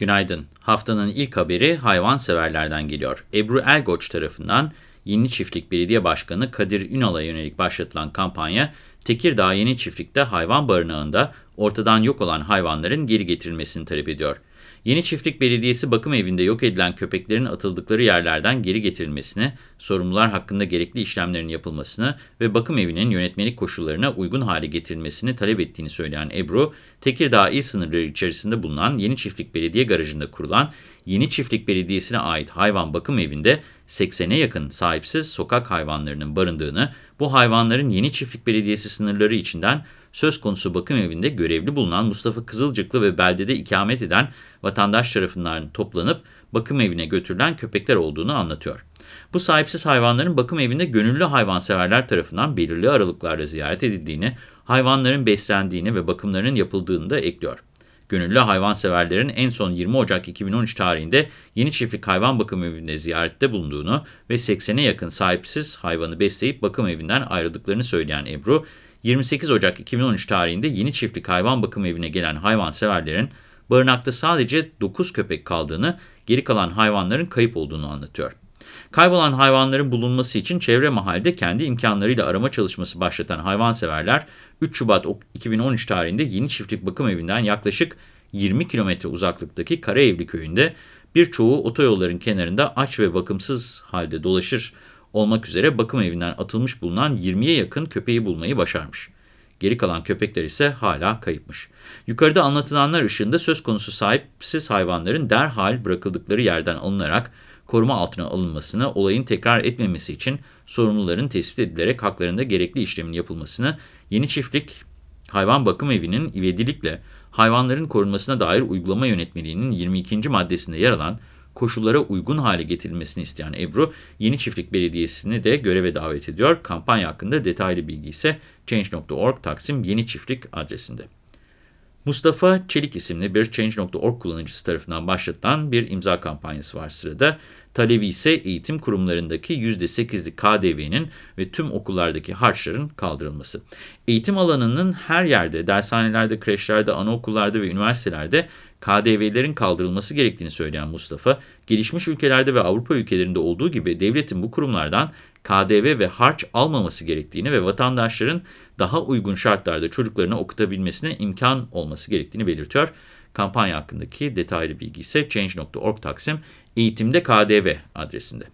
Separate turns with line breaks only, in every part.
Günaydın. Haftanın ilk haberi hayvanseverlerden geliyor. Ebru Elgoç tarafından Yeni Çiftlik Belediye Başkanı Kadir Ünal'a yönelik başlatılan kampanya, Tekirdağ Yeni Çiftlik'te hayvan barınağında ortadan yok olan hayvanların geri getirilmesini talep ediyor. Yeni Çiftlik Belediyesi bakım evinde yok edilen köpeklerin atıldıkları yerlerden geri getirilmesini, sorumlular hakkında gerekli işlemlerin yapılmasını ve bakım evinin yönetmelik koşullarına uygun hale getirilmesini talep ettiğini söyleyen Ebru, Tekirdağ il sınırları içerisinde bulunan Yeni Çiftlik Belediye Garajı'nda kurulan Yeni Çiftlik Belediyesi'ne ait hayvan bakım evinde 80'e yakın sahipsiz sokak hayvanlarının barındığını, bu hayvanların Yeni Çiftlik Belediyesi sınırları içinden söz konusu bakım evinde görevli bulunan Mustafa Kızılcıklı ve beldede ikamet eden vatandaş tarafından toplanıp bakım evine götürülen köpekler olduğunu anlatıyor. Bu sahipsiz hayvanların bakım evinde gönüllü hayvanseverler tarafından belirli aralıklarla ziyaret edildiğini, hayvanların beslendiğini ve bakımlarının yapıldığını da ekliyor. Gönüllü hayvanseverlerin en son 20 Ocak 2013 tarihinde Yeni Çiftlik Hayvan Bakım Evi'nde ziyarette bulunduğunu ve 80'e yakın sahipsiz hayvanı besleyip bakım evinden ayrıldıklarını söyleyen Ebru, 28 Ocak 2013 tarihinde Yeni Çiftlik Hayvan Bakım Evi'ne gelen hayvanseverlerin barınakta sadece 9 köpek kaldığını, geri kalan hayvanların kayıp olduğunu anlatıyor. Kaybolan hayvanların bulunması için çevre mahallede kendi imkanlarıyla arama çalışması başlatan hayvanseverler 3 Şubat 2013 tarihinde Yeni Çiftlik Bakım Evi'nden yaklaşık 20 kilometre uzaklıktaki Karaevli köyünde birçoğu otoyolların kenarında aç ve bakımsız halde dolaşır olmak üzere bakım evinden atılmış bulunan 20'ye yakın köpeği bulmayı başarmış. Geri kalan köpekler ise hala kayıpmış. Yukarıda anlatılanlar ışığında söz konusu sahipsiz hayvanların derhal bırakıldıkları yerden alınarak koruma altına alınmasını, olayın tekrar etmemesi için sorumluların tespit edilerek haklarında gerekli işlemin yapılmasını, Yeni Çiftlik Hayvan Bakım Evi'nin ivedilikle hayvanların korunmasına dair uygulama yönetmeliğinin 22. maddesinde yer alan koşullara uygun hale getirilmesini isteyen Ebru, Yeni Çiftlik Belediyesi'ni de göreve davet ediyor. Kampanya hakkında detaylı bilgi ise Change.org Taksim Yeni Çiftlik adresinde. Mustafa Çelik isimli bir Change.org kullanıcısı tarafından başlatılan bir imza kampanyası var sırada. Talebi ise eğitim kurumlarındaki %8'lik KDV'nin ve tüm okullardaki harçların kaldırılması. Eğitim alanının her yerde, dershanelerde, kreşlerde, anaokullarda ve üniversitelerde KDV'lerin kaldırılması gerektiğini söyleyen Mustafa, gelişmiş ülkelerde ve Avrupa ülkelerinde olduğu gibi devletin bu kurumlardan KDV ve harç almaması gerektiğini ve vatandaşların daha uygun şartlarda çocuklarını okutabilmesine imkan olması gerektiğini belirtiyor. Kampanya hakkındaki detaylı bilgi ise change.org Taksim Eğitimde KDV adresinde.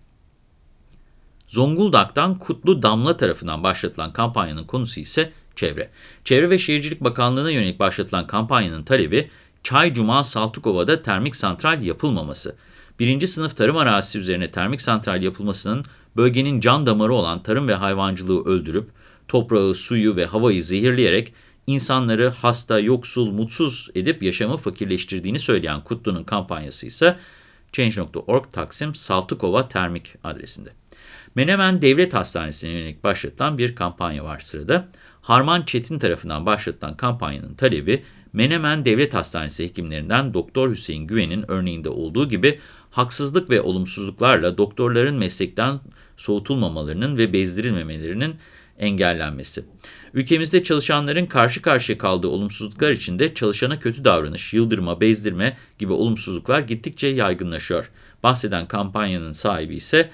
Zonguldak'tan Kutlu Damla tarafından başlatılan kampanyanın konusu ise çevre. Çevre ve Şehircilik Bakanlığı'na yönelik başlatılan kampanyanın talebi Çaycuma Saltukova'da termik santral yapılmaması. Birinci sınıf tarım arazisi üzerine termik santral yapılmasının bölgenin can damarı olan tarım ve hayvancılığı öldürüp toprağı, suyu ve havayı zehirleyerek insanları hasta, yoksul, mutsuz edip yaşamı fakirleştirdiğini söyleyen Kutlu'nun kampanyası ise Change.org Taksim Saltukova Termik adresinde. Menemen Devlet Hastanesi'ne yönelik başlatılan bir kampanya var sırada. Harman Çetin tarafından başlatılan kampanyanın talebi Menemen Devlet Hastanesi hekimlerinden Doktor Hüseyin Güven'in örneğinde olduğu gibi haksızlık ve olumsuzluklarla doktorların meslekten soğutulmamalarının ve bezdirilmemelerinin engellenmesi. Ülkemizde çalışanların karşı karşıya kaldığı olumsuzluklar içinde çalışana kötü davranış, yıldırma, bezdirme gibi olumsuzluklar gittikçe yaygınlaşıyor. Bahseden kampanyanın sahibi ise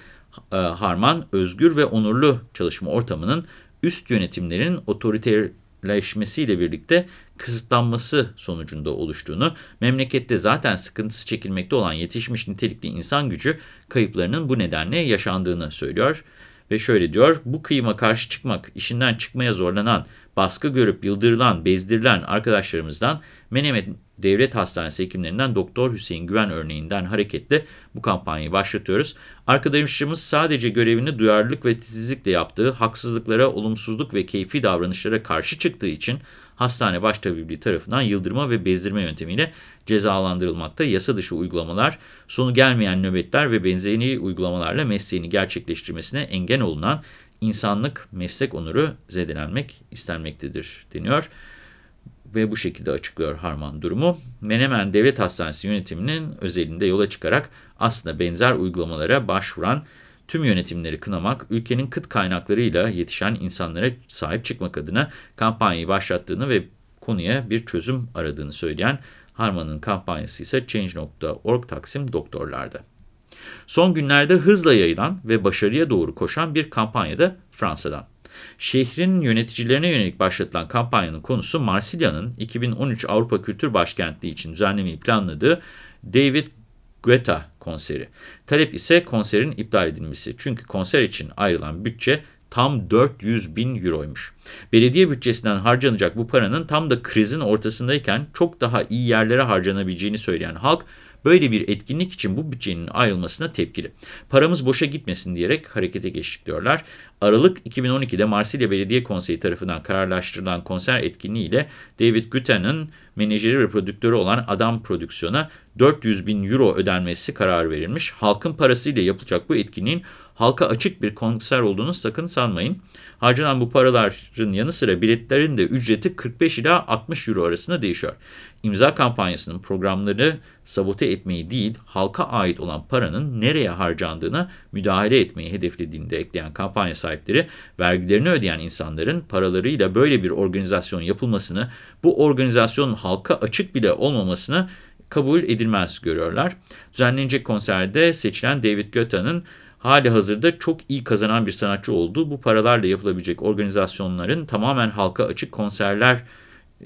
e, Harman, özgür ve onurlu çalışma ortamının üst yönetimlerin otoriterleşmesiyle birlikte kısıtlanması sonucunda oluştuğunu, memlekette zaten sıkıntısı çekilmekte olan yetişmiş nitelikli insan gücü kayıplarının bu nedenle yaşandığını söylüyor. Ve şöyle diyor, bu kıyıma karşı çıkmak, işinden çıkmaya zorlanan, baskı görüp yıldırılan, bezdirilen arkadaşlarımızdan Menemet Devlet Hastanesi hekimlerinden Doktor Hüseyin Güven örneğinden hareketle bu kampanyayı başlatıyoruz. Arkadaşımız sadece görevini duyarlılık ve titizlikle yaptığı, haksızlıklara, olumsuzluk ve keyfi davranışlara karşı çıktığı için hastane baştabibliği tarafından yıldırma ve bezdirme yöntemiyle cezalandırılmakta. Yasa dışı uygulamalar, sonu gelmeyen nöbetler ve benzeri uygulamalarla mesleğini gerçekleştirmesine engel olunan insanlık meslek onuru zedelenmek istenmektedir deniyor ve bu şekilde açıklıyor Harman durumu. Menemen Devlet Hastanesi yönetiminin özelinde yola çıkarak aslında benzer uygulamalara başvuran tüm yönetimleri kınamak, ülkenin kıt kaynaklarıyla yetişen insanlara sahip çıkmak adına kampanyayı başlattığını ve konuya bir çözüm aradığını söyleyen Harman'ın kampanyası ise Change.org Taksim Doktorlar'da. Son günlerde hızla yayılan ve başarıya doğru koşan bir kampanya da Fransa'dan. Şehrin yöneticilerine yönelik başlatılan kampanyanın konusu Marsilya'nın 2013 Avrupa Kültür Başkentliği için düzenlemeyi planladığı David Guetta konseri. Talep ise konserin iptal edilmesi. Çünkü konser için ayrılan bütçe tam 400 bin euroymuş. Belediye bütçesinden harcanacak bu paranın tam da krizin ortasındayken çok daha iyi yerlere harcanabileceğini söyleyen halk, böyle bir etkinlik için bu bütçenin ayrılmasına tepkili. Paramız boşa gitmesin diyerek harekete geçtik diyorlar. Aralık 2012'de Marsilya Belediye Konseyi tarafından kararlaştırılan konser etkinliğiyle David Gutten'ın menajeri ve prodüktörü olan Adam Prodüksiyon'a 400 bin euro ödenmesi kararı verilmiş. Halkın parasıyla yapılacak bu etkinliğin halka açık bir konser olduğunu sakın sanmayın. Harcanan bu paraların yanı sıra biletlerin de ücreti 45 ila 60 euro arasında değişiyor. İmza kampanyasının programları sabote etmeyi değil, halka ait olan paranın nereye harcandığına müdahale etmeyi hedeflediğini de ekleyen kampanya sahipleri, vergilerini ödeyen insanların paralarıyla böyle bir organizasyon yapılmasını, bu organizasyonun halka açık bile olmamasını kabul edilmez görüyorlar. Düzenlenecek konserde seçilen David Guetta'nın hali hazırda çok iyi kazanan bir sanatçı olduğu bu paralarla yapılabilecek organizasyonların tamamen halka açık konserler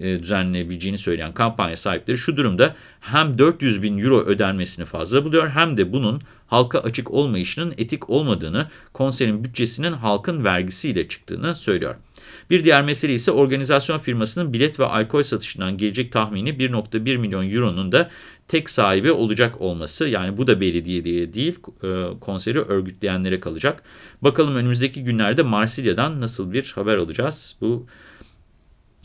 e, düzenlenebileceğini söyleyen kampanya sahipleri şu durumda hem 400 bin euro ödenmesini fazla buluyor hem de bunun halka açık olmayışının etik olmadığını, konserin bütçesinin halkın vergisiyle çıktığını söylüyor. Bir diğer mesele ise organizasyon firmasının bilet ve alkol satışından gelecek tahmini 1.1 milyon euronun da tek sahibi olacak olması. Yani bu da belediye diye değil e, konseri örgütleyenlere kalacak. Bakalım önümüzdeki günlerde Marsilya'dan nasıl bir haber alacağız bu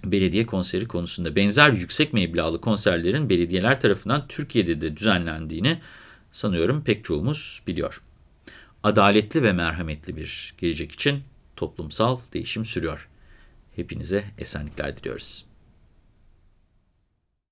belediye konseri konusunda. Benzer yüksek meblağlı konserlerin belediyeler tarafından Türkiye'de de düzenlendiğini sanıyorum pek çoğumuz biliyor. Adaletli ve merhametli bir gelecek için toplumsal değişim sürüyor. Hepinize esenlikler diliyoruz.